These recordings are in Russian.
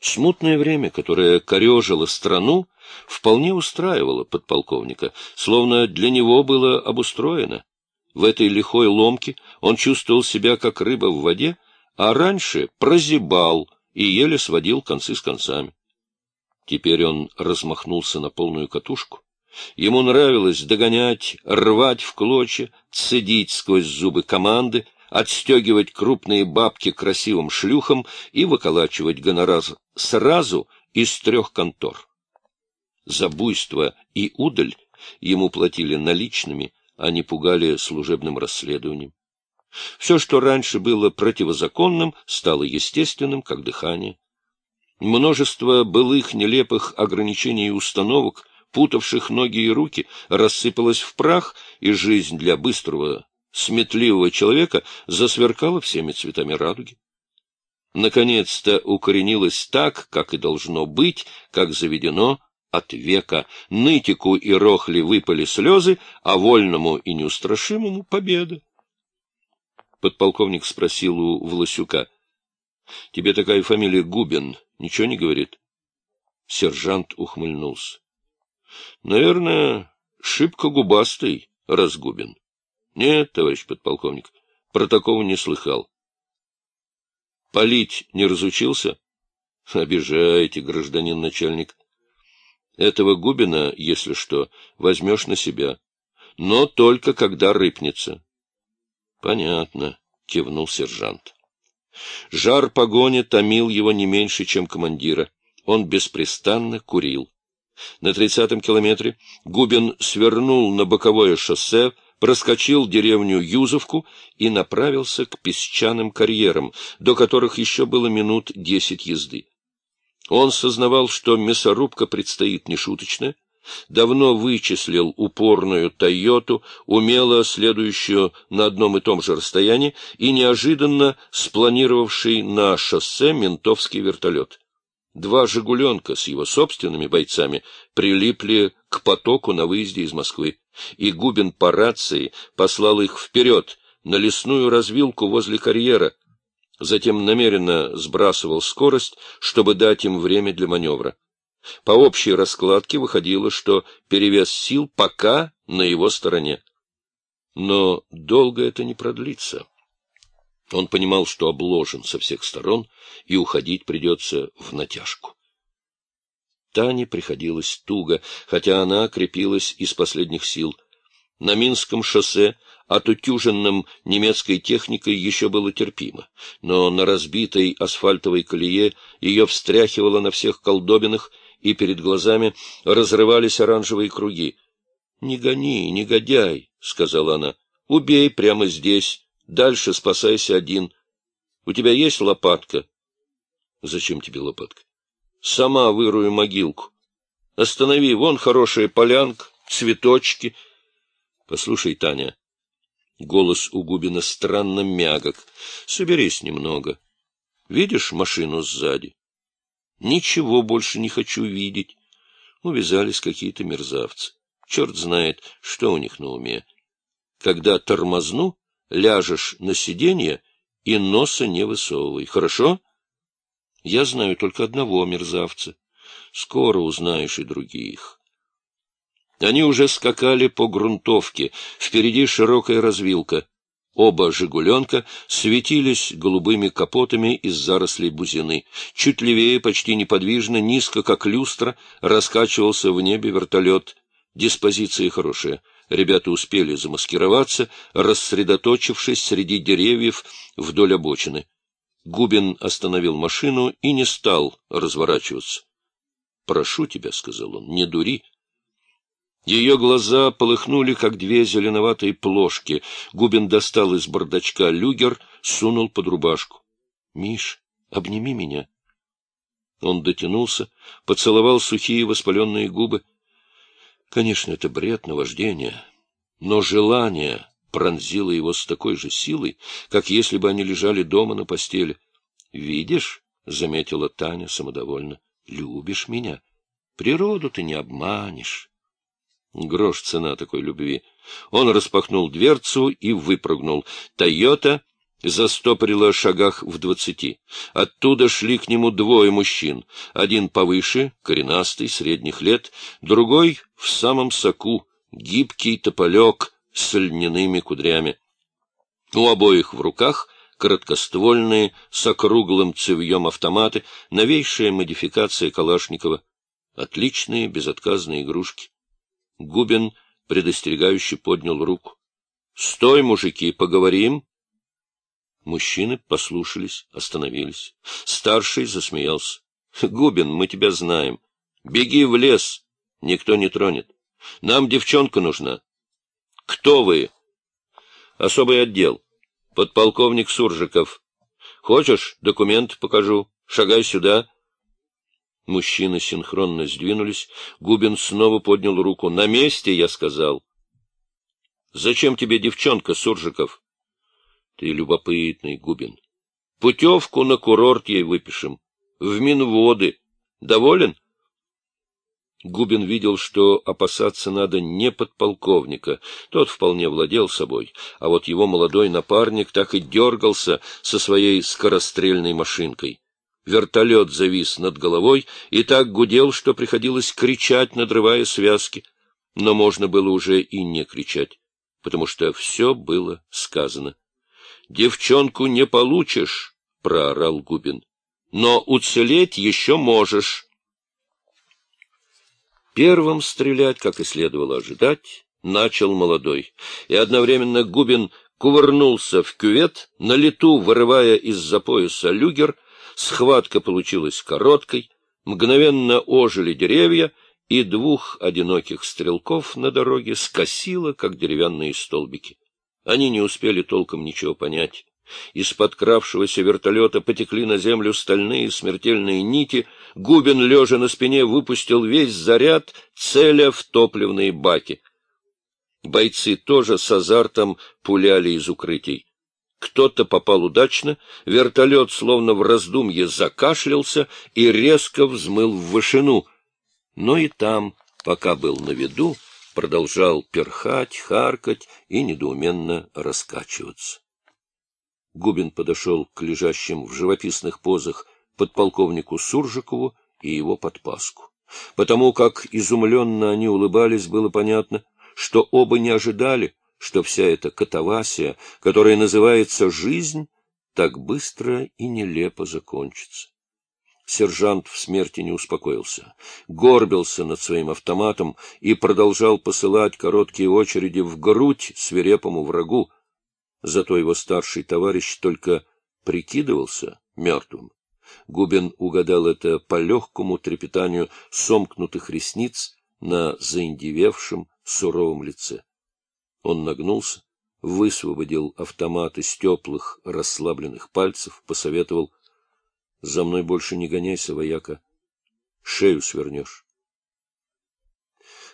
Смутное время, которое корежило страну, вполне устраивало подполковника, словно для него было обустроено. В этой лихой ломке он чувствовал себя как рыба в воде, а раньше прозябал и еле сводил концы с концами. Теперь он размахнулся на полную катушку. Ему нравилось догонять, рвать в клочья, цедить сквозь зубы команды, отстегивать крупные бабки красивым шлюхам и выколачивать гонорар сразу из трех контор. За буйство и удаль ему платили наличными, а не пугали служебным расследованием. Все, что раньше было противозаконным, стало естественным, как дыхание. Множество былых нелепых ограничений и установок, путавших ноги и руки, рассыпалось в прах, и жизнь для быстрого, сметливого человека засверкала всеми цветами радуги. Наконец-то укоренилась так, как и должно быть, как заведено от века. Нытику и Рохли выпали слезы, а вольному и неустрашимому — победа. Подполковник спросил у Власюка. — Тебе такая фамилия Губин ничего не говорит? Сержант ухмыльнулся. — Наверное, шибко губастый, разгубен. — Нет, товарищ подполковник, про такого не слыхал. — Полить не разучился? — Обижаете, гражданин начальник. Этого Губина, если что, возьмешь на себя. Но только когда рыпнется. — Понятно, — кивнул сержант. Жар погони томил его не меньше, чем командира. Он беспрестанно курил. На тридцатом километре Губин свернул на боковое шоссе, проскочил деревню Юзовку и направился к песчаным карьерам, до которых еще было минут десять езды. Он сознавал, что мясорубка предстоит нешуточная, давно вычислил упорную «Тойоту», умело следующую на одном и том же расстоянии и неожиданно спланировавший на шоссе ментовский вертолет. Два «Жигуленка» с его собственными бойцами прилипли к потоку на выезде из Москвы, и Губин по рации послал их вперед, на лесную развилку возле карьера, затем намеренно сбрасывал скорость, чтобы дать им время для маневра. По общей раскладке выходило, что перевес сил пока на его стороне. Но долго это не продлится. Он понимал, что обложен со всех сторон, и уходить придется в натяжку. Тане приходилось туго, хотя она крепилась из последних сил. На Минском шоссе отутюженным немецкой техникой еще было терпимо, но на разбитой асфальтовой колее ее встряхивало на всех колдобинах, и перед глазами разрывались оранжевые круги. — Не гони, негодяй, — сказала она. — Убей прямо здесь, дальше спасайся один. У тебя есть лопатка? — Зачем тебе лопатка? — Сама вырую могилку. Останови, вон хорошая полянка, цветочки. — Послушай, Таня, Голос у Губина странно мягок. Соберись немного. Видишь машину сзади? Ничего больше не хочу видеть. Увязались какие-то мерзавцы. Черт знает, что у них на уме. Когда тормозну, ляжешь на сиденье и носа не высовывай. Хорошо? Я знаю только одного мерзавца. Скоро узнаешь и других. Они уже скакали по грунтовке, впереди широкая развилка. Оба «Жигуленка» светились голубыми капотами из зарослей бузины. Чуть левее, почти неподвижно, низко, как люстра, раскачивался в небе вертолет. Диспозиция хорошая. Ребята успели замаскироваться, рассредоточившись среди деревьев вдоль обочины. Губин остановил машину и не стал разворачиваться. — Прошу тебя, — сказал он, — не дури. Ее глаза полыхнули, как две зеленоватые плошки. Губин достал из бардачка люгер, сунул под рубашку. — Миш, обними меня. Он дотянулся, поцеловал сухие воспаленные губы. Конечно, это бред, наваждение, но желание пронзило его с такой же силой, как если бы они лежали дома на постели. — Видишь, — заметила Таня самодовольно, — любишь меня. Природу ты не обманешь. Грош цена такой любви. Он распахнул дверцу и выпрыгнул. «Тойота» застопорила шагах в двадцати. Оттуда шли к нему двое мужчин. Один повыше, коренастый, средних лет, другой в самом соку, гибкий тополек с льняными кудрями. У обоих в руках короткоствольные с округлым цевьем автоматы, новейшая модификация Калашникова. Отличные безотказные игрушки. Губин предостерегающе поднял руку. — Стой, мужики, поговорим. Мужчины послушались, остановились. Старший засмеялся. — Губин, мы тебя знаем. Беги в лес, никто не тронет. Нам девчонка нужна. — Кто вы? — Особый отдел. Подполковник Суржиков. Хочешь, документ покажу? Шагай сюда. Мужчины синхронно сдвинулись. Губин снова поднял руку. — На месте, я сказал. — Зачем тебе девчонка, Суржиков? Ты любопытный, Губин. Путевку на курорт ей выпишем. В Минводы. Доволен? Губин видел, что опасаться надо не подполковника. Тот вполне владел собой, а вот его молодой напарник так и дергался со своей скорострельной машинкой. Вертолет завис над головой и так гудел, что приходилось кричать, надрывая связки. Но можно было уже и не кричать, потому что все было сказано. Девчонку не получишь, — проорал Губин, — но уцелеть еще можешь. Первым стрелять, как и следовало ожидать, начал молодой, и одновременно Губин кувырнулся в кювет, на лету вырывая из-за пояса люгер, схватка получилась короткой, мгновенно ожили деревья, и двух одиноких стрелков на дороге скосило, как деревянные столбики. Они не успели толком ничего понять. Из подкравшегося вертолета потекли на землю стальные смертельные нити. Губин, лежа на спине, выпустил весь заряд, целя в топливные баки. Бойцы тоже с азартом пуляли из укрытий. Кто-то попал удачно, вертолет, словно в раздумье, закашлялся и резко взмыл в вышину. Но и там, пока был на виду, продолжал перхать, харкать и недоуменно раскачиваться. Губин подошел к лежащим в живописных позах подполковнику Суржикову и его подпаску. Потому как изумленно они улыбались, было понятно, что оба не ожидали, что вся эта катавасия, которая называется «жизнь», так быстро и нелепо закончится. Сержант в смерти не успокоился, горбился над своим автоматом и продолжал посылать короткие очереди в грудь свирепому врагу. Зато его старший товарищ только прикидывался мертвым. Губин угадал это по легкому трепетанию сомкнутых ресниц на заиндевевшем суровом лице. Он нагнулся, высвободил автомат из теплых расслабленных пальцев, посоветовал за мной больше не гоняйся, вояка. Шею свернешь.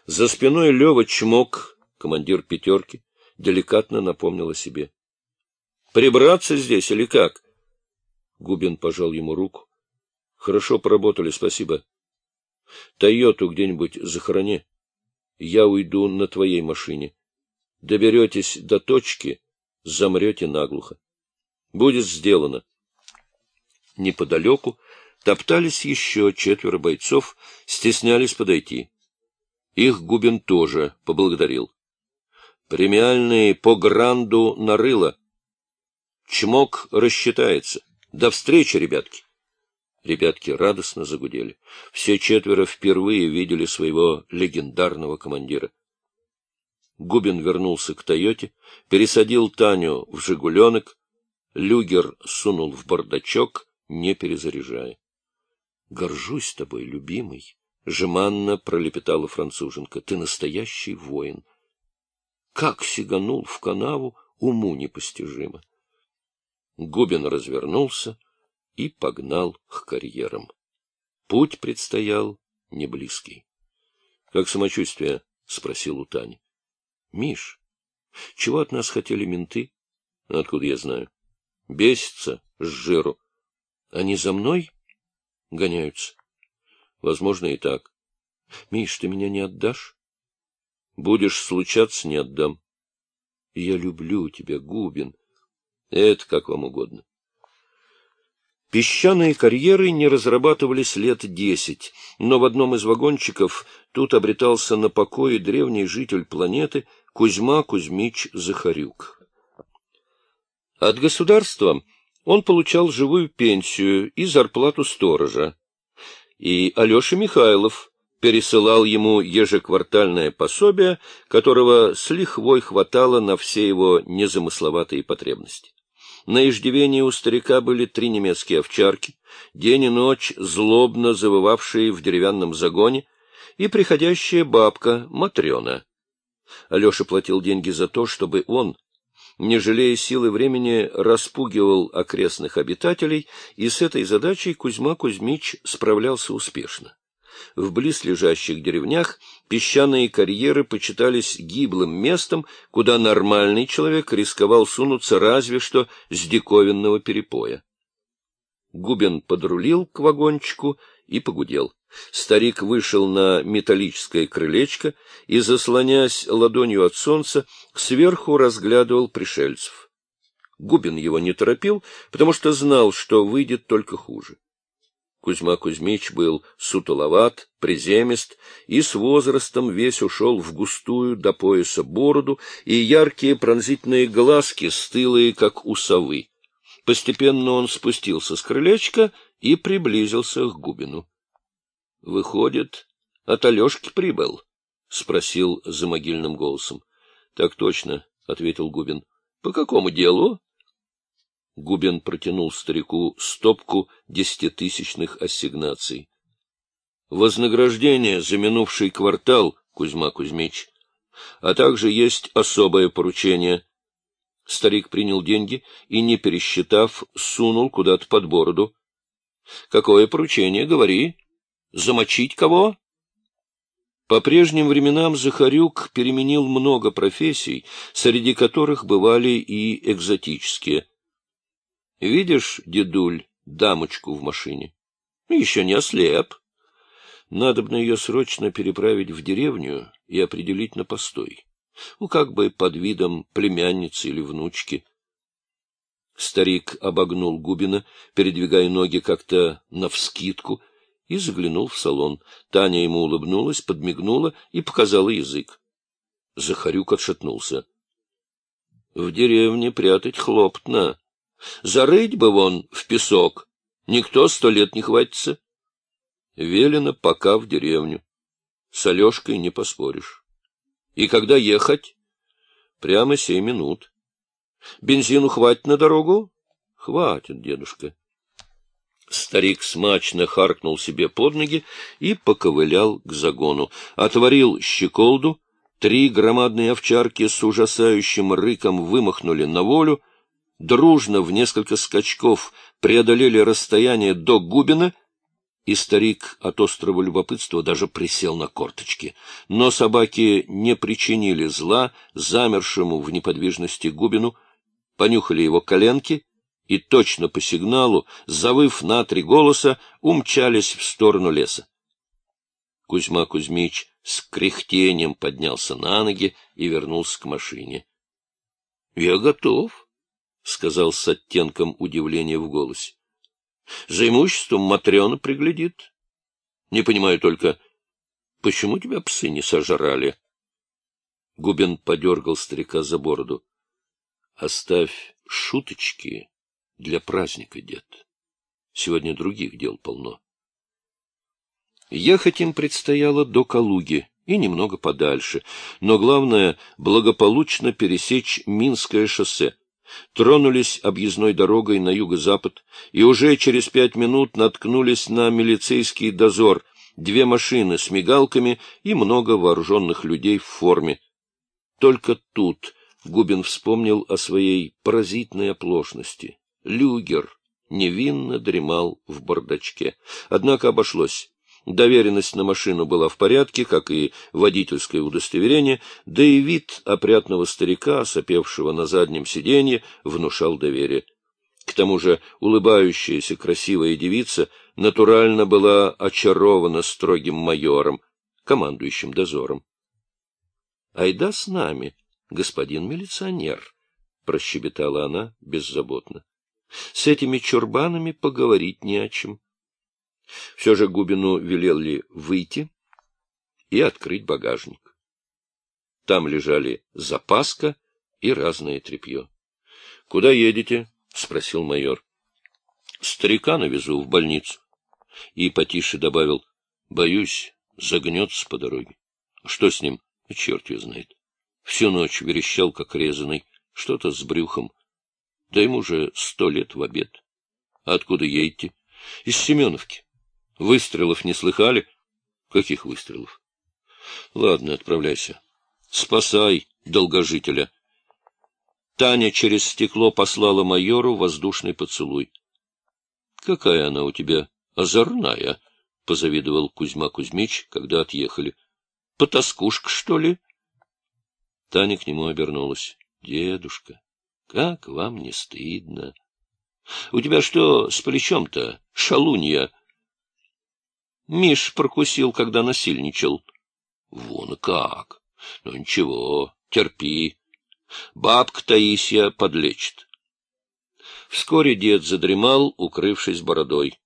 За спиной Лева чмок, командир пятерки, деликатно напомнил о себе. — Прибраться здесь или как? Губин пожал ему руку. — Хорошо поработали, спасибо. Тойоту где-нибудь захорони. Я уйду на твоей машине. Доберетесь до точки, замрете наглухо. Будет сделано. Неподалеку топтались еще четверо бойцов, стеснялись подойти. Их Губин тоже поблагодарил. Премиальные по гранду нарыло. Чмок рассчитается. До встречи, ребятки! Ребятки радостно загудели. Все четверо впервые видели своего легендарного командира. Губин вернулся к «Тойоте», пересадил Таню в «Жигуленок», люгер сунул в бардачок, не перезаряжая. — Горжусь тобой, любимый, — жеманно пролепетала француженка. — Ты настоящий воин. Как сиганул в канаву, уму непостижимо. Губин развернулся и погнал к карьерам. Путь предстоял неблизкий. — Как самочувствие? — спросил у Тани. — Миш, чего от нас хотели менты? — Откуда я знаю? — Бесится с жиру. Они за мной гоняются? Возможно, и так. Миш, ты меня не отдашь? Будешь случаться, не отдам. Я люблю тебя, Губин. Это как вам угодно. Песчаные карьеры не разрабатывались лет десять, но в одном из вагончиков тут обретался на покое древний житель планеты Кузьма Кузьмич Захарюк. От государства он получал живую пенсию и зарплату сторожа. И Алеша Михайлов пересылал ему ежеквартальное пособие, которого с лихвой хватало на все его незамысловатые потребности. На иждивении у старика были три немецкие овчарки, день и ночь злобно завывавшие в деревянном загоне, и приходящая бабка Матрена. Алеша платил деньги за то, чтобы он, не жалея силы времени, распугивал окрестных обитателей, и с этой задачей Кузьма Кузьмич справлялся успешно. В близлежащих деревнях песчаные карьеры почитались гиблым местом, куда нормальный человек рисковал сунуться разве что с диковинного перепоя. Губин подрулил к вагончику и погудел. Старик вышел на металлическое крылечко и, заслонясь ладонью от солнца, сверху разглядывал пришельцев. Губин его не торопил, потому что знал, что выйдет только хуже. Кузьма Кузьмич был сутуловат, приземист и с возрастом весь ушел в густую до пояса бороду и яркие пронзительные глазки, стылые, как у совы. Постепенно он спустился с крылечка и приблизился к Губину. — Выходит, от Алешки прибыл? — спросил за могильным голосом. — Так точно, — ответил Губин. — По какому делу? Губин протянул старику стопку десятитысячных ассигнаций. — Вознаграждение за минувший квартал, Кузьма Кузьмич, а также есть особое поручение. Старик принял деньги и, не пересчитав, сунул куда-то под бороду. — Какое поручение, говори? Замочить кого? По прежним временам Захарюк переменил много профессий, среди которых бывали и экзотические — Видишь, дедуль, дамочку в машине? Еще не ослеп. Надобно ее срочно переправить в деревню и определить на постой. Ну, как бы под видом племянницы или внучки. Старик обогнул Губина, передвигая ноги как-то навскидку, и заглянул в салон. Таня ему улыбнулась, подмигнула и показала язык. Захарюк отшатнулся. — В деревне прятать хлопотно. Зарыть бы вон в песок, никто сто лет не хватится. Велено пока в деревню. С Алешкой не поспоришь. И когда ехать? Прямо семь минут. Бензину хватит на дорогу? Хватит, дедушка. Старик смачно харкнул себе под ноги и поковылял к загону. Отворил щеколду, три громадные овчарки с ужасающим рыком вымахнули на волю — дружно в несколько скачков преодолели расстояние до Губина, и старик от острого любопытства даже присел на корточки. Но собаки не причинили зла замершему в неподвижности Губину, понюхали его коленки и точно по сигналу, завыв на три голоса, умчались в сторону леса. Кузьма Кузьмич с кряхтением поднялся на ноги и вернулся к машине. — Я готов, — сказал с оттенком удивления в голосе. — За имуществом Матрена приглядит. Не понимаю только, почему тебя псы не сожрали? Губин подергал старика за бороду. — Оставь шуточки для праздника, дед. Сегодня других дел полно. Ехать им предстояло до Калуги и немного подальше, но главное — благополучно пересечь Минское шоссе тронулись объездной дорогой на юго-запад и уже через пять минут наткнулись на милицейский дозор, две машины с мигалками и много вооруженных людей в форме. Только тут Губин вспомнил о своей поразительной оплошности. Люгер невинно дремал в бардачке. Однако обошлось. Доверенность на машину была в порядке, как и водительское удостоверение, да и вид опрятного старика, сопевшего на заднем сиденье, внушал доверие. К тому же улыбающаяся красивая девица натурально была очарована строгим майором, командующим дозором. — Айда с нами, господин милиционер, — прощебетала она беззаботно. — С этими чурбанами поговорить не о чем. Все же Губину велели выйти и открыть багажник. Там лежали запаска и разное тряпье. — Куда едете? — спросил майор. — Старика навезу в больницу. И потише добавил. — Боюсь, загнется по дороге. — Что с ним? Черт ее знает. Всю ночь верещал, как резаный. Что-то с брюхом. Да ему уже сто лет в обед. Откуда едете? Из Семеновки. Выстрелов не слыхали? Каких выстрелов? Ладно, отправляйся. Спасай долгожителя. Таня через стекло послала майору воздушный поцелуй. — Какая она у тебя озорная! — позавидовал Кузьма Кузьмич, когда отъехали. — Потаскушка, что ли? Таня к нему обернулась. — Дедушка, как вам не стыдно? — У тебя что с плечом-то, шалунья? Миш прокусил, когда насильничал. — Вон как! Ну ничего, терпи. Бабка Таисия подлечит. Вскоре дед задремал, укрывшись бородой.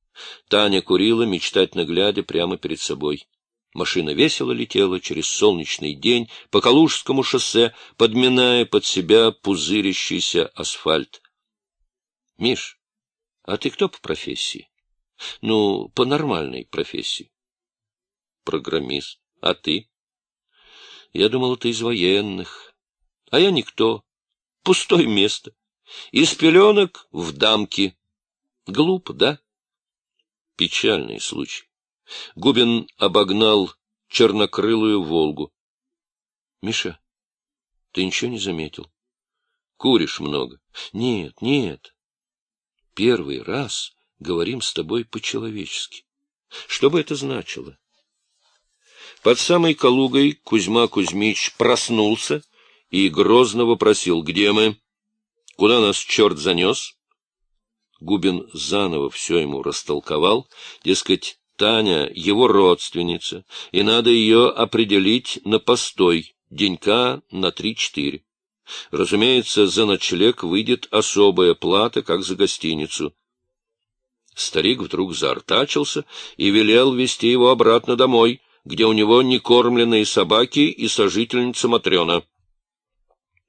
Таня курила, мечтательно глядя прямо перед собой. Машина весело летела через солнечный день по Калужскому шоссе, подминая под себя пузырящийся асфальт. — Миш, а ты кто по профессии? — Ну, по нормальной профессии. — Программист. А ты? — Я думал, ты из военных. А я никто. Пустое место. Из пеленок в дамки. Глупо, да? Печальный случай. Губин обогнал чернокрылую «Волгу». — Миша, ты ничего не заметил? Куришь много. Нет, нет. Первый раз говорим с тобой по-человечески. Что бы это значило? Под самой Калугой Кузьма Кузьмич проснулся и грозно вопросил, где мы? Куда нас черт занес? Губин заново все ему растолковал, дескать, Таня — его родственница, и надо ее определить на постой, денька на три-четыре. Разумеется, за ночлег выйдет особая плата, как за гостиницу. Старик вдруг заортачился и велел вести его обратно домой, где у него некормленные собаки и сожительница Матрена.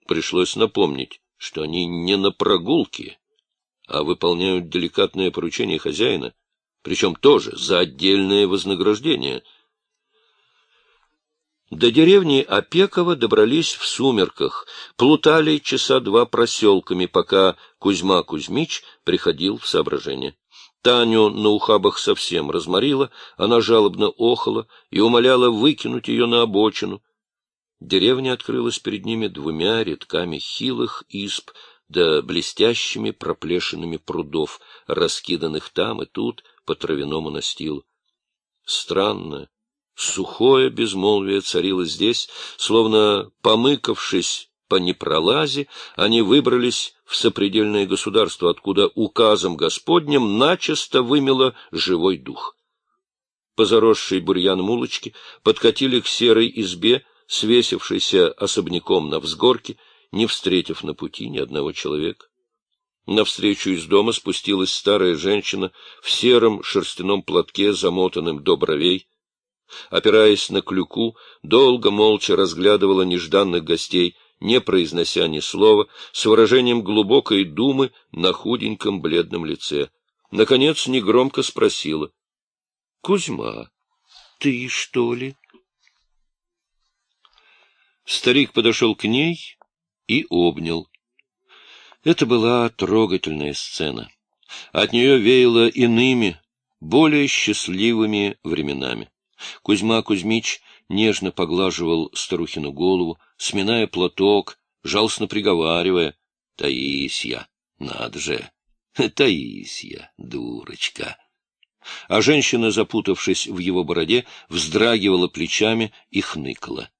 Пришлось напомнить, что они не на прогулке, а выполняют деликатное поручение хозяина, причем тоже за отдельное вознаграждение. До деревни Опекова добрались в сумерках, плутали часа два проселками, пока Кузьма Кузьмич приходил в соображение. Таню на ухабах совсем разморила, она жалобно охала и умоляла выкинуть ее на обочину. Деревня открылась перед ними двумя рядками хилых исп, да блестящими проплешинами прудов, раскиданных там и тут по травяному настилу. Странно, сухое безмолвие царило здесь, словно помыкавшись по непролазе, они выбрались в сопредельное государство, откуда указом Господним начисто вымело живой дух. По заросшей бурьяном улочке подкатили к серой избе, свесившейся особняком на взгорке, не встретив на пути ни одного человека. Навстречу из дома спустилась старая женщина в сером шерстяном платке, замотанном до бровей. Опираясь на клюку, долго молча разглядывала нежданных гостей, не произнося ни слова, с выражением глубокой думы на худеньком бледном лице. Наконец негромко спросила. — Кузьма, ты что ли? Старик подошел к ней и обнял. Это была трогательная сцена. От нее веяло иными, более счастливыми временами. Кузьма Кузьмич нежно поглаживал старухину голову, сминая платок, жалостно приговаривая, «Таисья, надо же! Таисья, дурочка!» А женщина, запутавшись в его бороде, вздрагивала плечами и хныкала.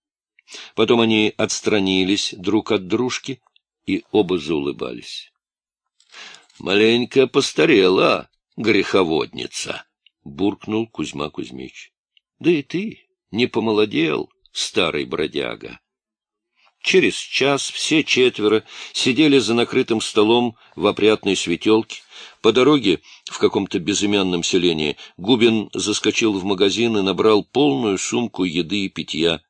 Потом они отстранились друг от дружки, и оба заулыбались. — Маленько постарела, греховодница, — буркнул Кузьма Кузьмич. — Да и ты не помолодел, старый бродяга. Через час все четверо сидели за накрытым столом в опрятной светелке. По дороге в каком-то безымянном селении Губин заскочил в магазин и набрал полную сумку еды и питья.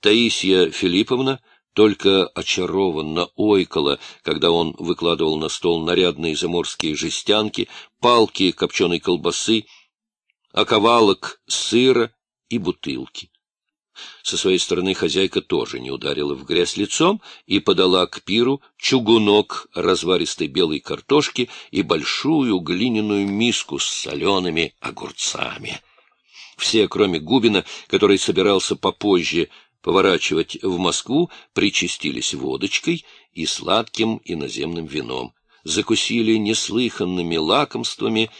Таисия Филипповна только очарованно ойкала, когда он выкладывал на стол нарядные заморские жестянки, палки копченой колбасы, оковалок сыра и бутылки. Со своей стороны хозяйка тоже не ударила в грязь лицом и подала к пиру чугунок разваристой белой картошки и большую глиняную миску с солеными огурцами. Все, кроме Губина, который собирался попозже поворачивать в Москву, причастились водочкой и сладким иноземным вином, закусили неслыханными лакомствами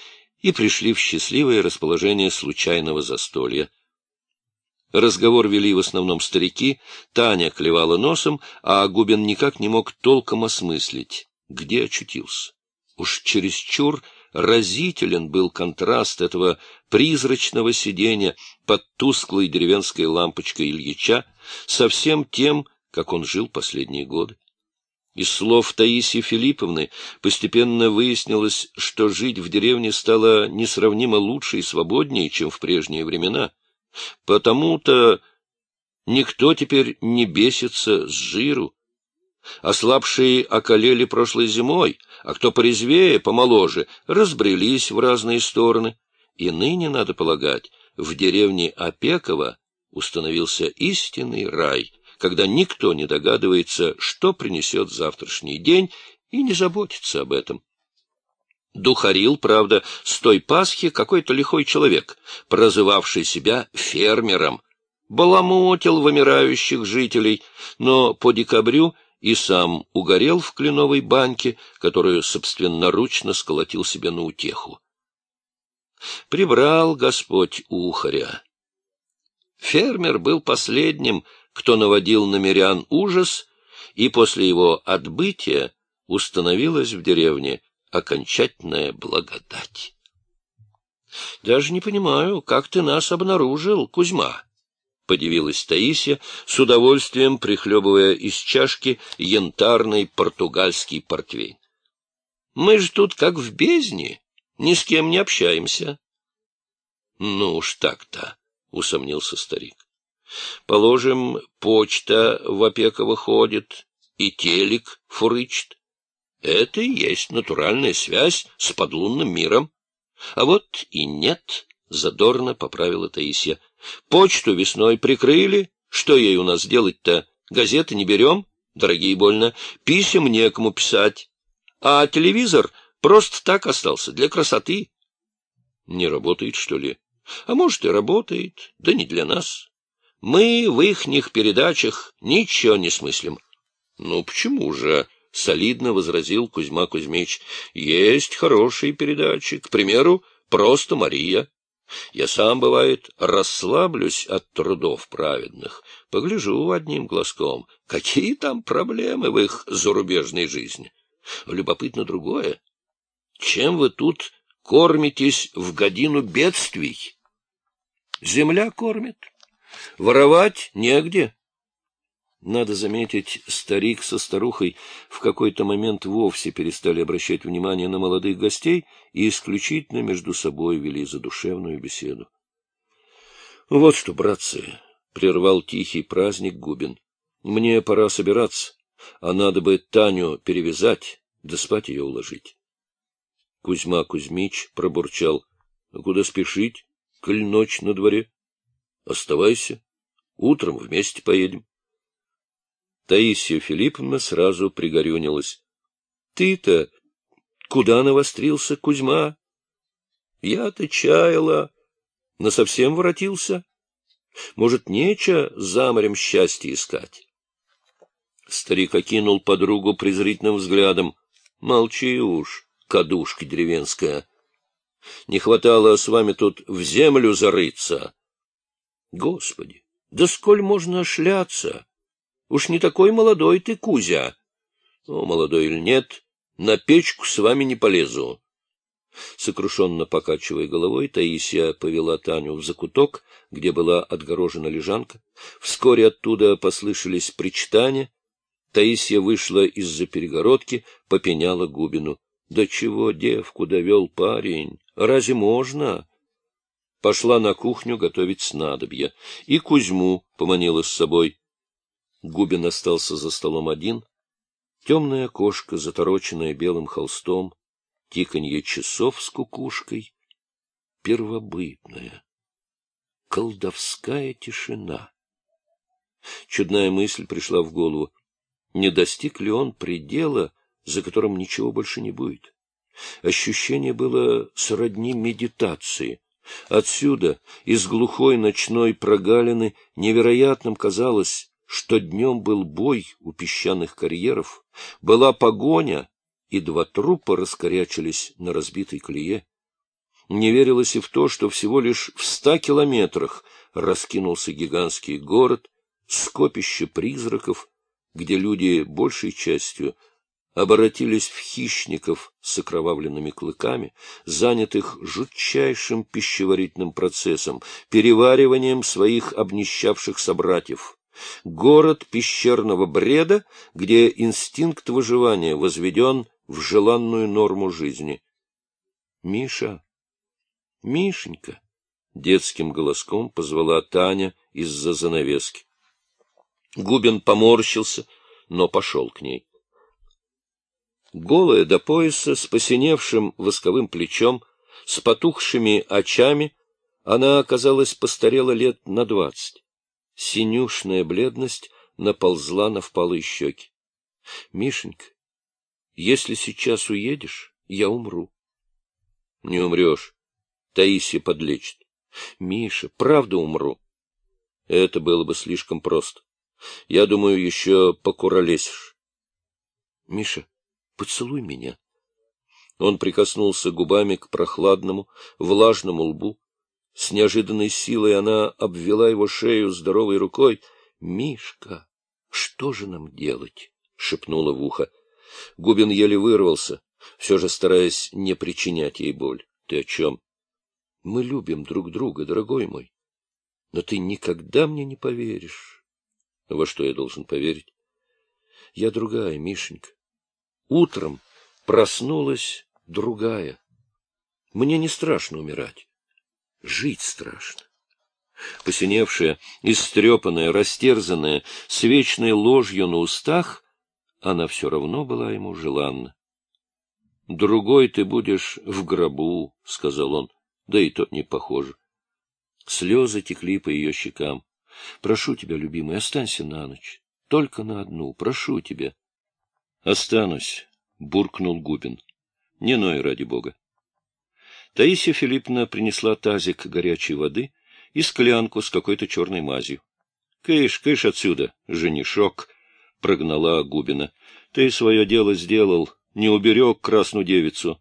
и пришли в счастливое расположение случайного застолья. Разговор вели в основном старики, Таня клевала носом, а Губин никак не мог толком осмыслить, где очутился. Уж чересчур разителен был контраст этого призрачного сидения под тусклой деревенской лампочкой Ильича со всем тем, как он жил последние годы. Из слов Таисии Филипповны постепенно выяснилось, что жить в деревне стало несравнимо лучше и свободнее, чем в прежние времена. Потому-то никто теперь не бесится с жиру. Ослабшие околели прошлой зимой, а кто порезвее, помоложе, разбрелись в разные стороны. И ныне, надо полагать, в деревне Опекова установился истинный рай, когда никто не догадывается, что принесет завтрашний день, и не заботится об этом. Духарил, правда, с той Пасхи какой-то лихой человек, прозывавший себя фермером, баламотил вымирающих жителей, но по декабрю и сам угорел в кленовой баньке, которую собственноручно сколотил себе на утеху. Прибрал Господь ухаря. Фермер был последним, кто наводил на мирян ужас, и после его отбытия установилась в деревне окончательная благодать. — Даже не понимаю, как ты нас обнаружил, Кузьма? — подивилась Таисия, с удовольствием прихлебывая из чашки янтарный португальский портвейн. — Мы же тут как в бездне, ни с кем не общаемся. — Ну уж так-то, — усомнился старик. — Положим, почта в Опеково ходит, и телек фурычит. Это и есть натуральная связь с подлунным миром. А вот и нет, — задорно поправила Таисия. Почту весной прикрыли. Что ей у нас делать-то? Газеты не берем, дорогие больно. Писем некому писать. А телевизор просто так остался, для красоты. Не работает, что ли? А может, и работает, да не для нас. Мы в ихних передачах ничего не смыслим. Ну, почему же? — солидно возразил Кузьма Кузьмич. — Есть хорошие передачи. К примеру, «Просто Мария». Я сам, бывает, расслаблюсь от трудов праведных, погляжу одним глазком, какие там проблемы в их зарубежной жизни. Любопытно другое. Чем вы тут кормитесь в годину бедствий? Земля кормит. Воровать негде. Надо заметить, старик со старухой в какой-то момент вовсе перестали обращать внимание на молодых гостей и исключительно между собой вели задушевную беседу. — Вот что, братцы, — прервал тихий праздник Губин, — мне пора собираться, а надо бы Таню перевязать, да спать ее уложить. Кузьма Кузьмич пробурчал. — А куда спешить, коль ночь на дворе? — Оставайся, утром вместе поедем. Таисия Филипповна сразу пригорюнилась. — Ты-то куда навострился, Кузьма? — Я-то чаяла. Насовсем воротился? Может, нече за морем счастья искать? Старик окинул подругу презрительным взглядом. — Молчи уж, кадушка деревенская. Не хватало с вами тут в землю зарыться. Господи, да сколь можно шляться? Уж не такой молодой ты, Кузя. Ну, молодой или нет, на печку с вами не полезу. Сокрушенно покачивая головой, Таисия повела Таню в закуток, где была отгорожена лежанка. Вскоре оттуда послышались причитания. Таисия вышла из-за перегородки, попеняла Губину. — Да чего девку довел парень? Разве можно? Пошла на кухню готовить снадобья. И Кузьму поманила с собой. Губин остался за столом один. Темная кошка, затороченная белым холстом, тиканье часов с кукушкой, первобытная, колдовская тишина. Чудная мысль пришла в голову. Не достиг ли он предела, за которым ничего больше не будет? Ощущение было сродни медитации. Отсюда, из глухой ночной прогалины, невероятным казалось, что днем был бой у песчаных карьеров, была погоня, и два трупа раскорячились на разбитой колее. Не верилось и в то, что всего лишь в ста километрах раскинулся гигантский город, скопище призраков, где люди большей частью обратились в хищников с окровавленными клыками, занятых жутчайшим пищеварительным процессом, перевариванием своих обнищавших собратьев. Город пещерного бреда, где инстинкт выживания возведен в желанную норму жизни. «Миша! Мишенька!» — детским голоском позвала Таня из-за занавески. Губин поморщился, но пошел к ней. Голая до пояса, с посиневшим восковым плечом, с потухшими очами, она, оказалось, постарела лет на двадцать. Синюшная бледность наползла на впалые щеки. — Мишенька, если сейчас уедешь, я умру. — Не умрешь. Таисия подлечит. — Миша, правда умру. Это было бы слишком просто. Я думаю, еще покуролесишь. — Миша, поцелуй меня. Он прикоснулся губами к прохладному, влажному лбу. С неожиданной силой она обвела его шею здоровой рукой. — Мишка, что же нам делать? — шепнула в ухо. Губин еле вырвался, все же стараясь не причинять ей боль. — Ты о чем? — Мы любим друг друга, дорогой мой. Но ты никогда мне не поверишь. Во что я должен поверить? Я другая, Мишенька. Утром проснулась другая. Мне не страшно умирать. Жить страшно. Посиневшая, истрепанная, растерзанная, с вечной ложью на устах, она все равно была ему желанна. — Другой ты будешь в гробу, — сказал он, — да и тот не похоже. Слезы текли по ее щекам. Прошу тебя, любимый, останься на ночь. Только на одну. Прошу тебя. — Останусь, — буркнул Губин. — Не ной, ради бога. Таисия Филипповна принесла тазик горячей воды и склянку с какой-то черной мазью. — Кыш, кыш отсюда, женишок! — прогнала Губина. — Ты свое дело сделал, не уберег красную девицу.